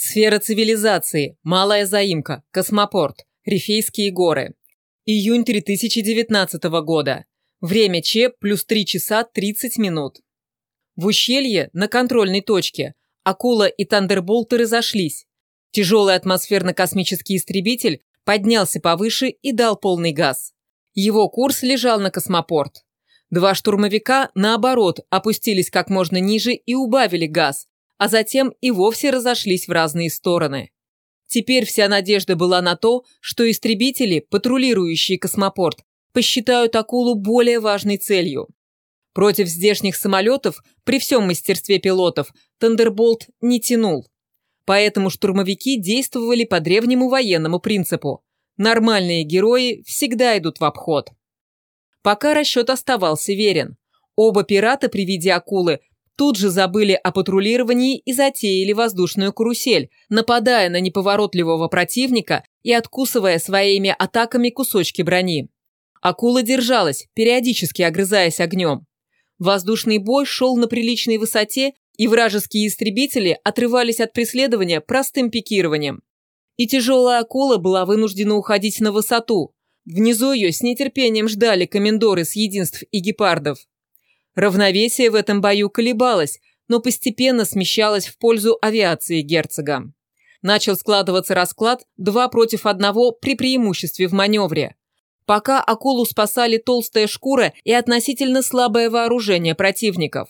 Сфера цивилизации. Малая заимка. Космопорт. Рифейские горы. Июнь 2019 года. Время Ч плюс 3 часа 30 минут. В ущелье, на контрольной точке, акула и тандерболты разошлись. Тяжелый атмосферно-космический истребитель поднялся повыше и дал полный газ. Его курс лежал на космопорт. Два штурмовика, наоборот, опустились как можно ниже и убавили газ, а затем и вовсе разошлись в разные стороны. Теперь вся надежда была на то, что истребители, патрулирующие космопорт, посчитают акулу более важной целью. Против здешних самолетов, при всем мастерстве пилотов, Тандерболт не тянул. Поэтому штурмовики действовали по древнему военному принципу. Нормальные герои всегда идут в обход. Пока расчет оставался верен. Оба пирата при виде акулы тут же забыли о патрулировании и затеяли воздушную карусель, нападая на неповоротливого противника и откусывая своими атаками кусочки брони. Акула держалась, периодически огрызаясь огнем. Воздушный бой шел на приличной высоте, и вражеские истребители отрывались от преследования простым пикированием. И тяжелая акула была вынуждена уходить на высоту. Внизу ее с нетерпением ждали комендоры с единств и гепардов. Равновесие в этом бою колебалось, но постепенно смещалось в пользу авиации герцога. Начал складываться расклад два против одного при преимуществе в маневре. Пока акулу спасали толстая шкура и относительно слабое вооружение противников.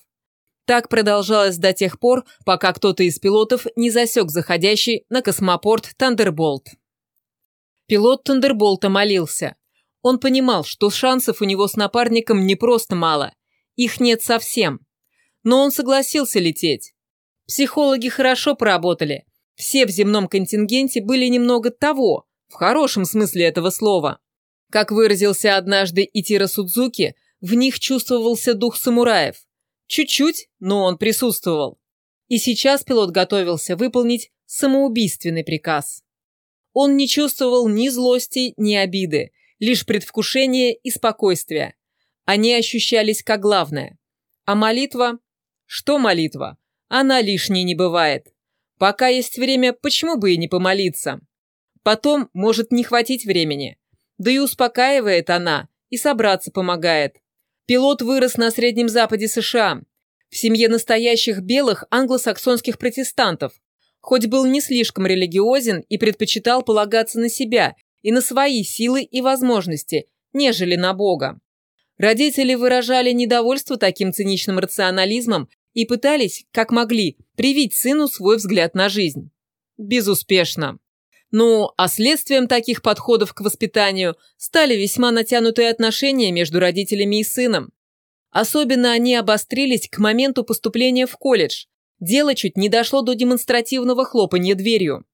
Так продолжалось до тех пор, пока кто-то из пилотов не засек заходящий на космопорт Тандерболт. Пилот Тандерболта молился. Он понимал, что шансов у него с напарником не просто мало, их нет совсем. Но он согласился лететь. Психологи хорошо поработали. Все в земном контингенте были немного того, в хорошем смысле этого слова. Как выразился однажды Итира Судзуки, в них чувствовался дух самураев. Чуть-чуть, но он присутствовал. И сейчас пилот готовился выполнить самоубийственный приказ. Он не чувствовал ни злости, ни обиды, лишь предвкушение и спокойствие. Они ощущались как главное. А молитва? Что молитва? Она лишней не бывает. Пока есть время, почему бы и не помолиться? Потом может не хватить времени. Да и успокаивает она, и собраться помогает. Пилот вырос на Среднем Западе США, в семье настоящих белых англосаксонских протестантов. Хоть был не слишком религиозен и предпочитал полагаться на себя и на свои силы и возможности, нежели на Бога. Родители выражали недовольство таким циничным рационализмом и пытались, как могли, привить сыну свой взгляд на жизнь. Безуспешно. Ну, а следствием таких подходов к воспитанию стали весьма натянутые отношения между родителями и сыном. Особенно они обострились к моменту поступления в колледж. Дело чуть не дошло до демонстративного хлопанья дверью.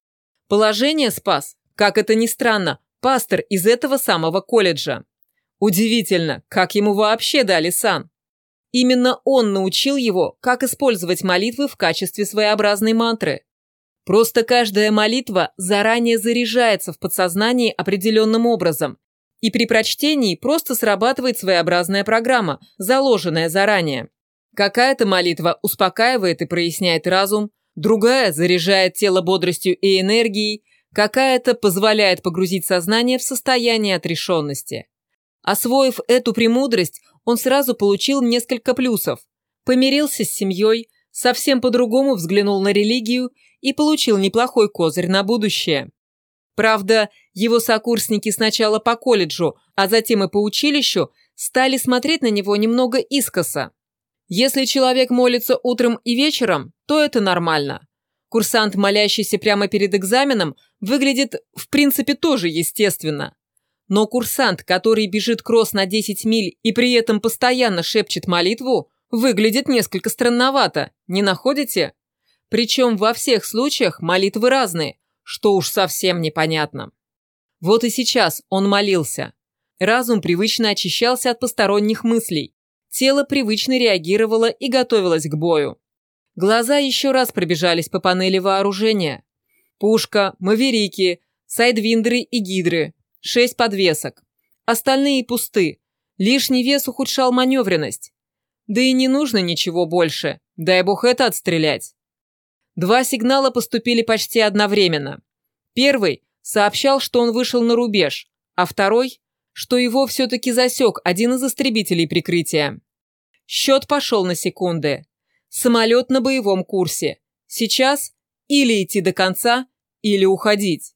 Положение спас, как это ни странно, пастор из этого самого колледжа. Удивительно, как ему вообще дали сан. Именно он научил его, как использовать молитвы в качестве своеобразной мантры. Просто каждая молитва заранее заряжается в подсознании определенным образом, и при прочтении просто срабатывает своеобразная программа, заложенная заранее. Какая-то молитва успокаивает и проясняет разум, другая заряжает тело бодростью и энергией, какая-то позволяет погрузить сознание в состояние отрешенности. Освоив эту премудрость, он сразу получил несколько плюсов. Помирился с семьей, совсем по-другому взглянул на религию и получил неплохой козырь на будущее. Правда, его сокурсники сначала по колледжу, а затем и по училищу стали смотреть на него немного искоса. Если человек молится утром и вечером, то это нормально. Курсант, молящийся прямо перед экзаменом, выглядит в принципе тоже естественно. Но курсант, который бежит кросс на 10 миль и при этом постоянно шепчет молитву, выглядит несколько странновато, не находите? Причем во всех случаях молитвы разные, что уж совсем непонятно. Вот и сейчас он молился. Разум привычно очищался от посторонних мыслей. Тело привычно реагировало и готовилось к бою. Глаза еще раз пробежались по панели вооружения. Пушка, маверики, сайдвиндеры и гидры, Шесть подвесок. Остальные пусты. Лишний вес ухудшал маневренность. Да и не нужно ничего больше. Дай бог это отстрелять. Два сигнала поступили почти одновременно. Первый сообщал, что он вышел на рубеж, а второй, что его все-таки засек один из истребителей прикрытия. Счет пошел на секунды. Самолет на боевом курсе. Сейчас или идти до конца, или уходить.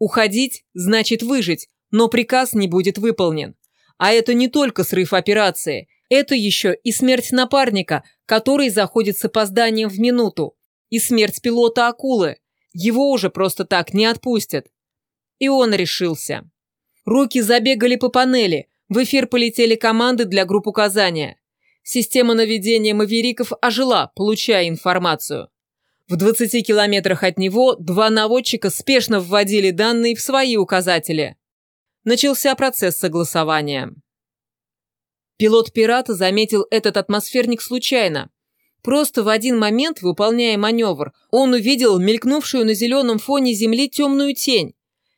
Уходить значит выжить, но приказ не будет выполнен. А это не только срыв операции, это еще и смерть напарника, который заходит с опозданием в минуту, и смерть пилота акулы. Его уже просто так не отпустят. И он решился. Руки забегали по панели, в эфир полетели команды для групп указания. Система наведения мавериков ожила, получая информацию. В 20 километрах от него два наводчика спешно вводили данные в свои указатели. Начался процесс согласования. Пилот пирата заметил этот атмосферник случайно. Просто в один момент, выполняя маневр, он увидел мелькнувшую на зеленом фоне земли темную тень.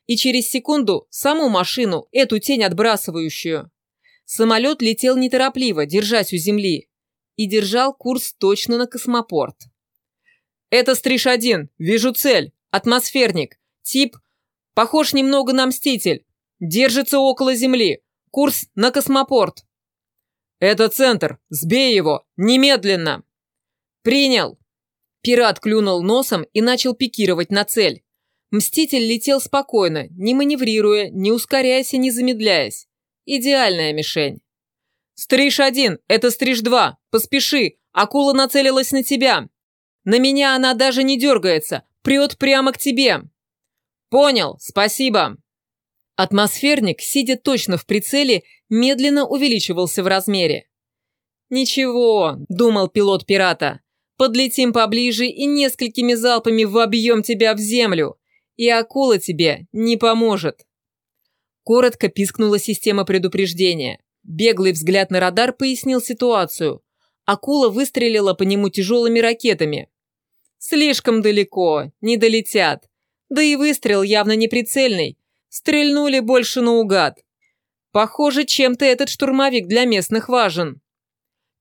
И через секунду саму машину, эту тень отбрасывающую. Самолет летел неторопливо, держась у земли. И держал курс точно на космопорт. «Это Стриж-1. Вижу цель. Атмосферник. Тип. Похож немного на Мститель. Держится около Земли. Курс на космопорт». «Это центр. Сбей его. Немедленно!» «Принял!» Пират клюнул носом и начал пикировать на цель. Мститель летел спокойно, не маневрируя, не ускоряясь и не замедляясь. Идеальная мишень. «Стриж-1, это Стриж-2, поспеши, акула нацелилась на тебя. На меня она даже не дергается, прет прямо к тебе». «Понял, спасибо». Атмосферник, сидя точно в прицеле, медленно увеличивался в размере. «Ничего», — думал пилот пирата, — «подлетим поближе и несколькими залпами вобьем тебя в землю, и акула тебе не поможет». Коротко пискнула система предупреждения. Беглый взгляд на радар пояснил ситуацию. Акула выстрелила по нему тяжелыми ракетами. «Слишком далеко, не долетят. Да и выстрел явно не прицельный. Стрельнули больше наугад. Похоже, чем-то этот штурмовик для местных важен».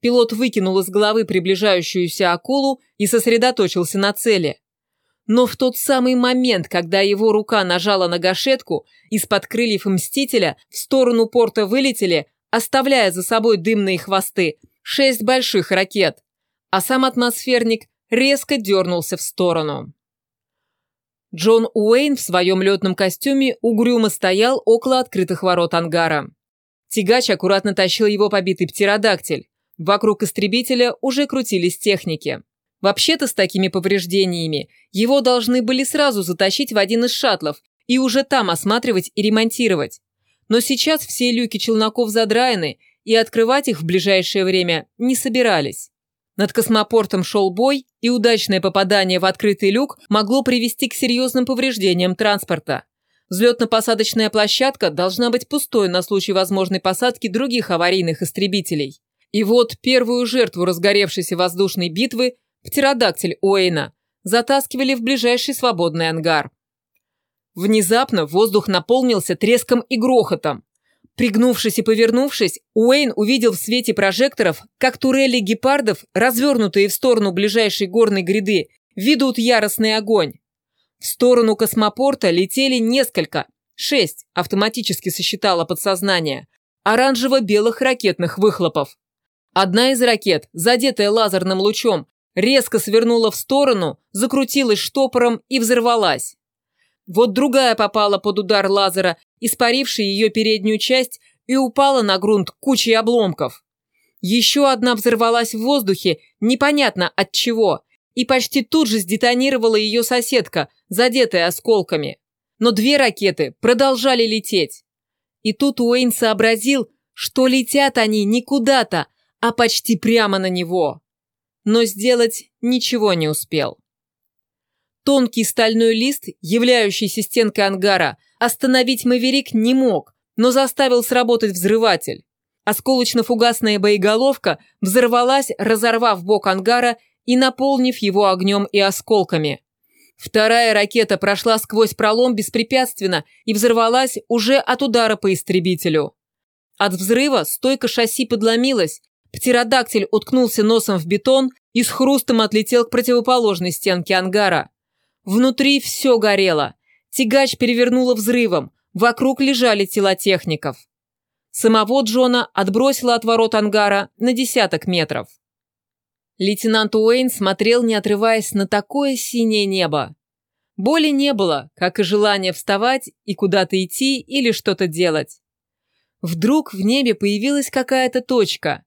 Пилот выкинул из головы приближающуюся акулу и сосредоточился на цели. Но в тот самый момент, когда его рука нажала на гашетку, из-под крыльев Мстителя в сторону порта вылетели, оставляя за собой дымные хвосты, шесть больших ракет, а сам атмосферник резко дернулся в сторону. Джон Уэйн в своем летном костюме угрюмо стоял около открытых ворот ангара. Тягач аккуратно тащил его побитый птеродактиль. Вокруг истребителя уже крутились техники. Вообще-то с такими повреждениями его должны были сразу затащить в один из шаттлов и уже там осматривать и ремонтировать. Но сейчас все люки челноков задраены, и открывать их в ближайшее время не собирались. Над космопортом шел бой, и удачное попадание в открытый люк могло привести к серьезным повреждениям транспорта. Взлетно-посадочная площадка должна быть пустой на случай возможной посадки других аварийных истребителей. И вот первую жертву разгоревшейся воздушной битвы птеродактиль Уэйна, затаскивали в ближайший свободный ангар. Внезапно воздух наполнился треском и грохотом. Пригнувшись и повернувшись, Уэйн увидел в свете прожекторов, как турели гепардов, развернутые в сторону ближайшей горной гряды, ведут яростный огонь. В сторону космопорта летели несколько, шесть, автоматически сосчитало подсознание, оранжево-белых ракетных выхлопов. Одна из ракет, задетая лазерным лучом, резко свернула в сторону, закрутилась штопором и взорвалась. Вот другая попала под удар лазера, испаривший ее переднюю часть, и упала на грунт кучей обломков. Еще одна взорвалась в воздухе, непонятно от чего, и почти тут же сдетонировала ее соседка, задетая осколками. Но две ракеты продолжали лететь. И тут Уэйн сообразил, что летят они не куда-то, а почти прямо на него но сделать ничего не успел. Тонкий стальной лист, являющийся стенкой ангара, остановить Маверик не мог, но заставил сработать взрыватель. Осколочно-фугасная боеголовка взорвалась, разорвав бок ангара и наполнив его огнем и осколками. Вторая ракета прошла сквозь пролом беспрепятственно и взорвалась уже от удара по истребителю. От взрыва стойка шасси подломилась, Птеродактиль уткнулся носом в бетон, и с хрустом отлетел к противоположной стенке ангара. Внутри все горело. Тягач перевернуло взрывом. Вокруг лежали тела техников. Самого Джона отбросило от ворот ангара на десяток метров. Лейтенант Уэйн смотрел, не отрываясь на такое синее небо. Боли не было, как и желания вставать и куда-то идти или что-то делать. Вдруг в небе появилась какая-то точка.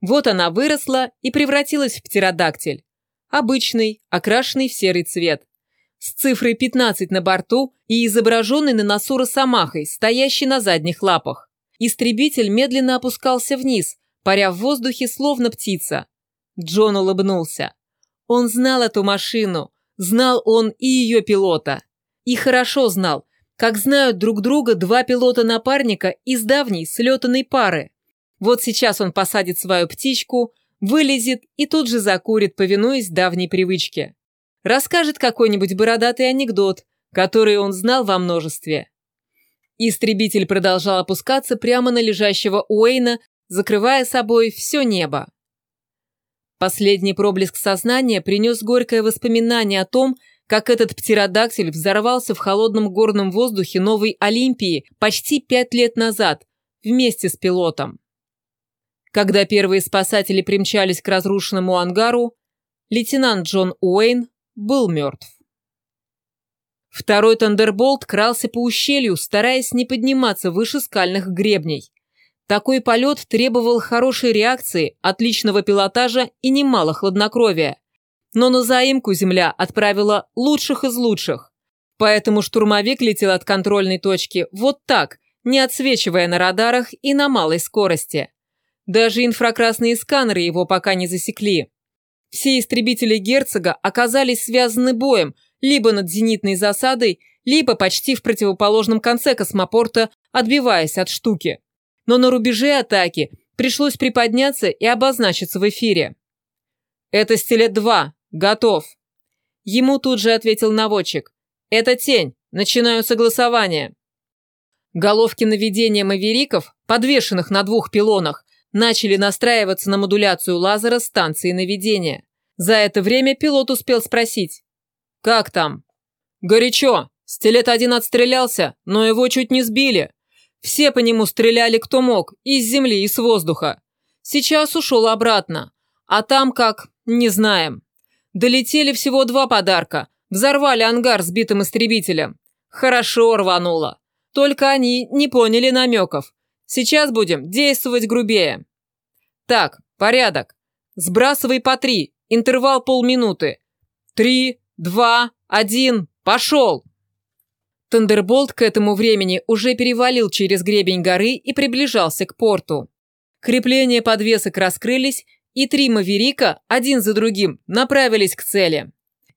Вот она выросла и превратилась в птеродактиль. Обычный, окрашенный в серый цвет. С цифрой 15 на борту и изображенный на носу росомахой, стоящий на задних лапах. Истребитель медленно опускался вниз, паря в воздухе, словно птица. Джон улыбнулся. Он знал эту машину, знал он и ее пилота. И хорошо знал, как знают друг друга два пилота-напарника из давней слетанной пары. Вот сейчас он посадит свою птичку, вылезет и тут же закурит, повинуясь давней привычке. Расскажет какой-нибудь бородатый анекдот, который он знал во множестве. Истребитель продолжал опускаться прямо на лежащего Уэйна, закрывая собой все небо. Последний проблеск сознания принес горькое воспоминание о том, как этот птеродактиль взорвался в холодном горном воздухе Новой Олимпии почти пять лет назад, вместе с пилотом. Когда первые спасатели примчались к разрушенному ангару, лейтенант Джон Уэйн был мертв. Второй Тандерболт крался по ущелью, стараясь не подниматься выше скальных гребней. Такой полет требовал хорошей реакции, отличного пилотажа и немало хладнокровия. Но на заимку Земля отправила лучших из лучших. Поэтому штурмовик летел от контрольной точки вот так, не отсвечивая на радарах и на малой скорости. Даже инфракрасные сканеры его пока не засекли. Все истребители герцога оказались связаны боем либо над зенитной засадой, либо почти в противоположном конце космопорта, отбиваясь от штуки но на рубеже атаки пришлось приподняться и обозначиться в эфире. «Это Стилет-2. Готов». Ему тут же ответил наводчик. «Это тень. Начинаю согласование». Головки наведения мавериков, подвешенных на двух пилонах, начали настраиваться на модуляцию лазера станции наведения. За это время пилот успел спросить. «Как там?» «Горячо. Стилет-1 отстрелялся, но его чуть не сбили. Все по нему стреляли кто мог, из земли и с воздуха. Сейчас ушел обратно. А там как, не знаем. Долетели всего два подарка. Взорвали ангар сбитым истребителем. Хорошо рвануло. Только они не поняли намеков. Сейчас будем действовать грубее. Так, порядок. Сбрасывай по три. Интервал полминуты. Три, два, один, пошел! Тандерболт к этому времени уже перевалил через гребень горы и приближался к порту. Крепления подвесок раскрылись, и три маверика, один за другим, направились к цели.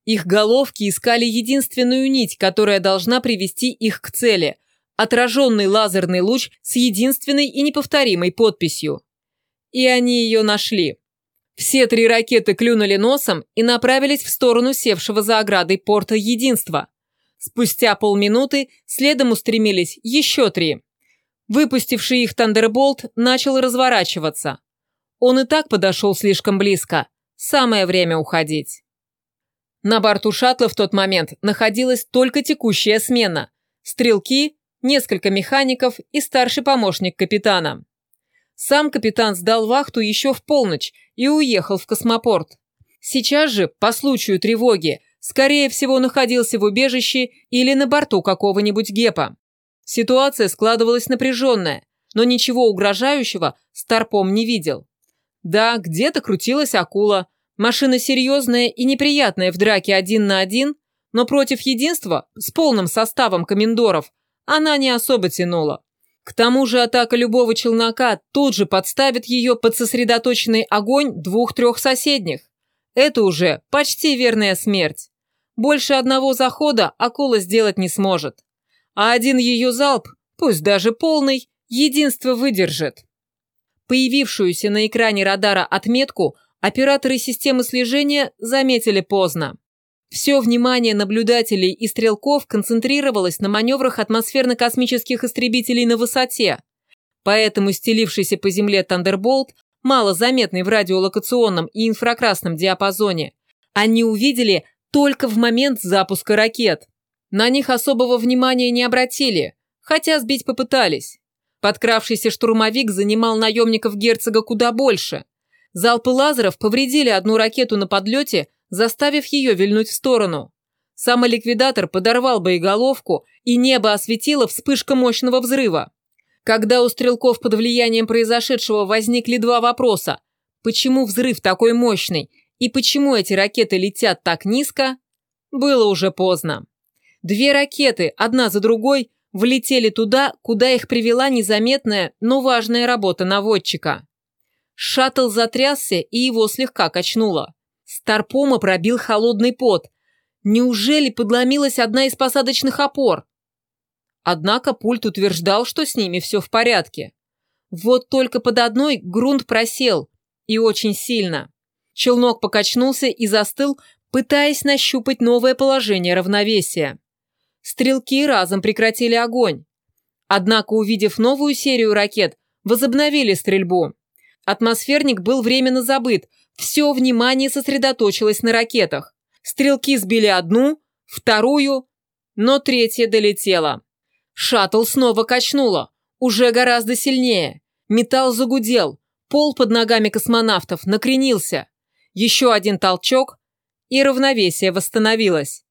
Их головки искали единственную нить, которая должна привести их к цели – отраженный лазерный луч с единственной и неповторимой подписью. И они ее нашли. Все три ракеты клюнули носом и направились в сторону севшего за оградой порта Единства. Спустя полминуты следом устремились еще три. Выпустивший их Тандерболт начал разворачиваться. Он и так подошел слишком близко. Самое время уходить. На борту шаттла в тот момент находилась только текущая смена. Стрелки, несколько механиков и старший помощник капитана. Сам капитан сдал вахту еще в полночь и уехал в космопорт. Сейчас же, по случаю тревоги, скорее всего, находился в убежище или на борту какого-нибудь гепа. Ситуация складывалась напряженная, но ничего угрожающего Старпом не видел. Да, где-то крутилась акула, машина серьезная и неприятная в драке один на один, но против единства с полным составом комендоров она не особо тянула. К тому же атака любого челнока тут же подставит ее под сосредоточенный огонь двух-трех соседних. Это уже почти верная смерть. Больше одного захода акула сделать не сможет. А один ее залп, пусть даже полный, единство выдержит. Появившуюся на экране радара отметку операторы системы слежения заметили поздно. Все внимание наблюдателей и стрелков концентрировалось на маневрах атмосферно-космических истребителей на высоте. Поэтому стелившийся по земле Тандерболт мало заметный в радиолокационном и инфракрасном диапазоне, они увидели только в момент запуска ракет. На них особого внимания не обратили, хотя сбить попытались. Подкравшийся штурмовик занимал наемников герцога куда больше. Залпы лазеров повредили одну ракету на подлете, заставив ее вильнуть в сторону. Самоликвидатор подорвал боеголовку, и небо осветило вспышка мощного взрыва. Когда у стрелков под влиянием произошедшего возникли два вопроса – почему взрыв такой мощный и почему эти ракеты летят так низко, было уже поздно. Две ракеты, одна за другой, влетели туда, куда их привела незаметная, но важная работа наводчика. Шаттл затрясся и его слегка качнуло. Старпома пробил холодный пот. Неужели подломилась одна из посадочных опор? Однако пульт утверждал, что с ними все в порядке. Вот только под одной грунт просел, и очень сильно. Челнок покачнулся и застыл, пытаясь нащупать новое положение равновесия. Стрелки разом прекратили огонь. Однако, увидев новую серию ракет, возобновили стрельбу. Атмосферник был временно забыт, все внимание сосредоточилось на ракетах. Стрелки сбили одну, вторую, но третья долетела. Шаттл снова качнуло, уже гораздо сильнее. Металл загудел, пол под ногами космонавтов накренился. Еще один толчок, и равновесие восстановилось.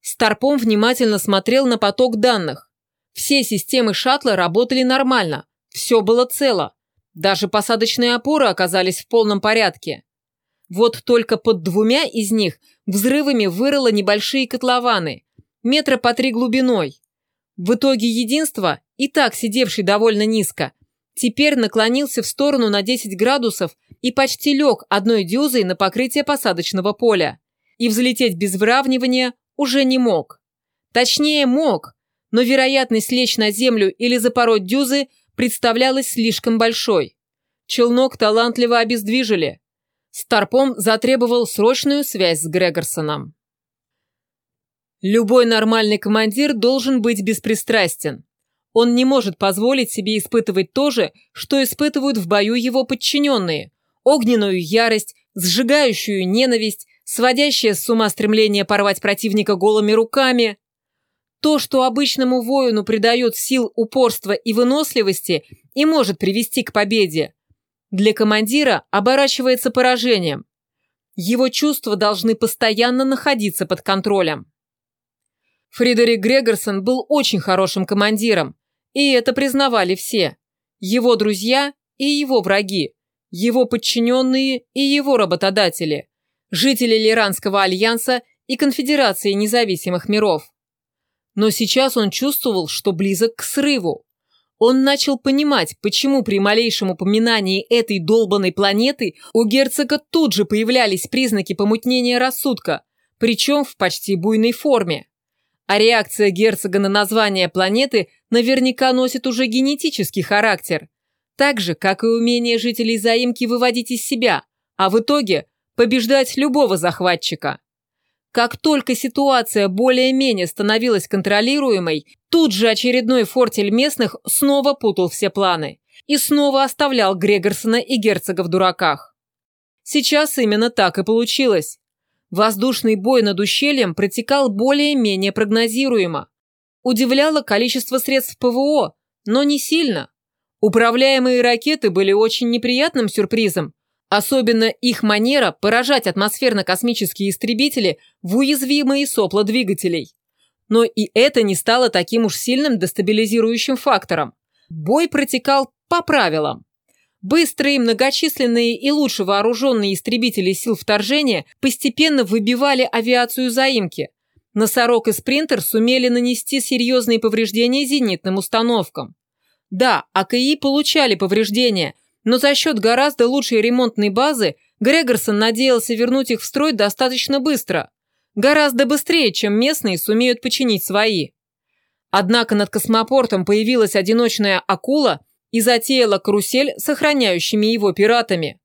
Старпом внимательно смотрел на поток данных. Все системы шаттла работали нормально, все было цело. Даже посадочные опоры оказались в полном порядке. Вот только под двумя из них взрывами вырыло небольшие котлованы, метра по три глубиной. В итоге единство, и так сидевший довольно низко, теперь наклонился в сторону на 10 градусов и почти лег одной дюзой на покрытие посадочного поля. И взлететь без выравнивания уже не мог. Точнее, мог, но вероятность лечь на землю или запороть дюзы представлялась слишком большой. Челнок талантливо обездвижили. Старпом затребовал срочную связь с Грегорсоном. Любой нормальный командир должен быть беспристрастен. Он не может позволить себе испытывать то же, что испытывают в бою его подчиненные. Огненную ярость, сжигающую ненависть, сводящее с ума стремление порвать противника голыми руками. То, что обычному воину придает сил упорства и выносливости и может привести к победе, для командира оборачивается поражением. Его чувства должны постоянно находиться под контролем. Фридерик Грегорсон был очень хорошим командиром, и это признавали все. Его друзья и его враги, его подчиненные и его работодатели жители Лиранского альянса и Конфедерации независимых миров. Но сейчас он чувствовал, что близок к срыву. Он начал понимать, почему при малейшем упоминании этой долбанной планеты у герцога тут же появлялись признаки помутнения рассудка, причем в почти буйной форме. А реакция герцога на название планеты наверняка носит уже генетический характер, так же, как и умение жителей заимки выводить из себя, а в итоге побеждать любого захватчика. Как только ситуация более-менее становилась контролируемой, тут же очередной фортель местных снова путал все планы и снова оставлял Грегорсона и герцога в дураках. Сейчас именно так и получилось. Воздушный бой над ущельем протекал более-менее прогнозируемо. Удивляло количество средств ПВО, но не сильно. Управляемые ракеты были очень неприятным сюрпризом, Особенно их манера поражать атмосферно-космические истребители в уязвимые сопла двигателей. Но и это не стало таким уж сильным дестабилизирующим фактором. Бой протекал по правилам. Быстрые, многочисленные и лучше вооруженные истребители сил вторжения постепенно выбивали авиацию заимки. Носорог и спринтер сумели нанести серьезные повреждения зенитным установкам. Да, АКИ получали повреждения, но за счет гораздо лучшей ремонтной базы Грегорсон надеялся вернуть их в строй достаточно быстро. Гораздо быстрее, чем местные сумеют починить свои. Однако над космопортом появилась одиночная акула и затеяла карусель с охраняющими его пиратами.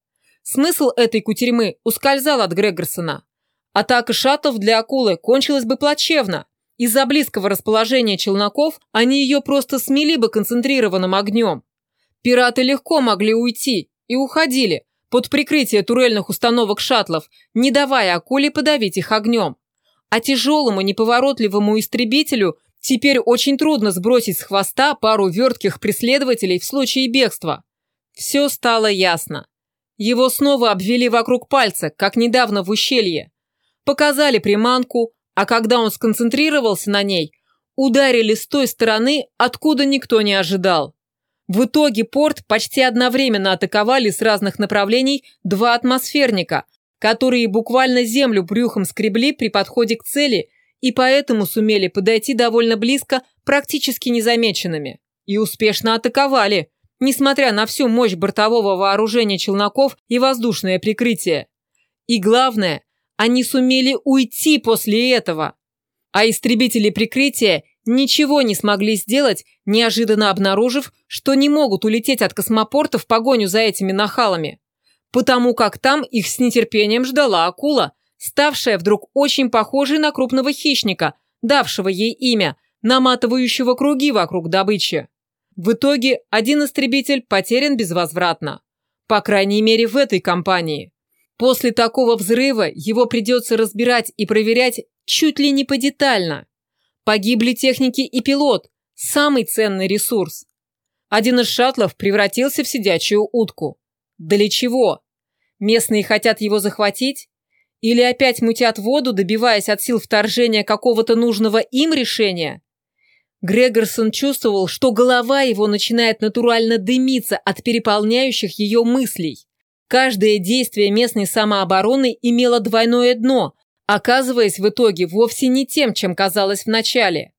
Смысл этой кутерьмы ускользал от Грегорсона. Атака шаттов для акулы кончилась бы плачевно. Из-за близкого расположения челноков они ее просто смели бы концентрированным огнем. Пираты легко могли уйти, и уходили под прикрытие турельных установок шаттлов, не давая акуле подавить их огнем. А тяжелому неповоротливому истребителю теперь очень трудно сбросить с хвоста пару вертких преследователей в случае бегства. Все стало ясно. Его снова обвели вокруг пальца, как недавно в ущелье. Показали приманку, а когда он сконцентрировался на ней, ударили с той стороны, откуда никто не ожидал. В итоге порт почти одновременно атаковали с разных направлений два атмосферника, которые буквально землю брюхом скребли при подходе к цели и поэтому сумели подойти довольно близко, практически незамеченными. И успешно атаковали, несмотря на всю мощь бортового вооружения челноков и воздушное прикрытие. И главное, они сумели уйти после этого. А истребители прикрытия ничего не смогли сделать, неожиданно обнаружив, что не могут улететь от космопорта в погоню за этими нахалами. Потому как там их с нетерпением ждала акула, ставшая вдруг очень похожей на крупного хищника, давшего ей имя, наматывающего круги вокруг добычи. В итоге один истребитель потерян безвозвратно. По крайней мере, в этой компании. После такого взрыва его придется разбирать и проверять чуть ли не подетально. Погибли техники и пилот, самый ценный ресурс. Один из шаттлов превратился в сидячую утку. Для чего? Местные хотят его захватить? Или опять мутят воду, добиваясь от сил вторжения какого-то нужного им решения? Грегорсон чувствовал, что голова его начинает натурально дымиться от переполняющих ее мыслей. Каждое действие местной самообороны имело двойное дно, оказываясь в итоге вовсе не тем, чем казалось в начале.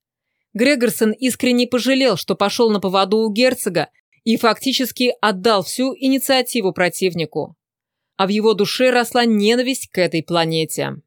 Грегорсон искренне пожалел, что пошел на поводу у герцога и фактически отдал всю инициативу противнику а в его душе росла ненависть к этой планете.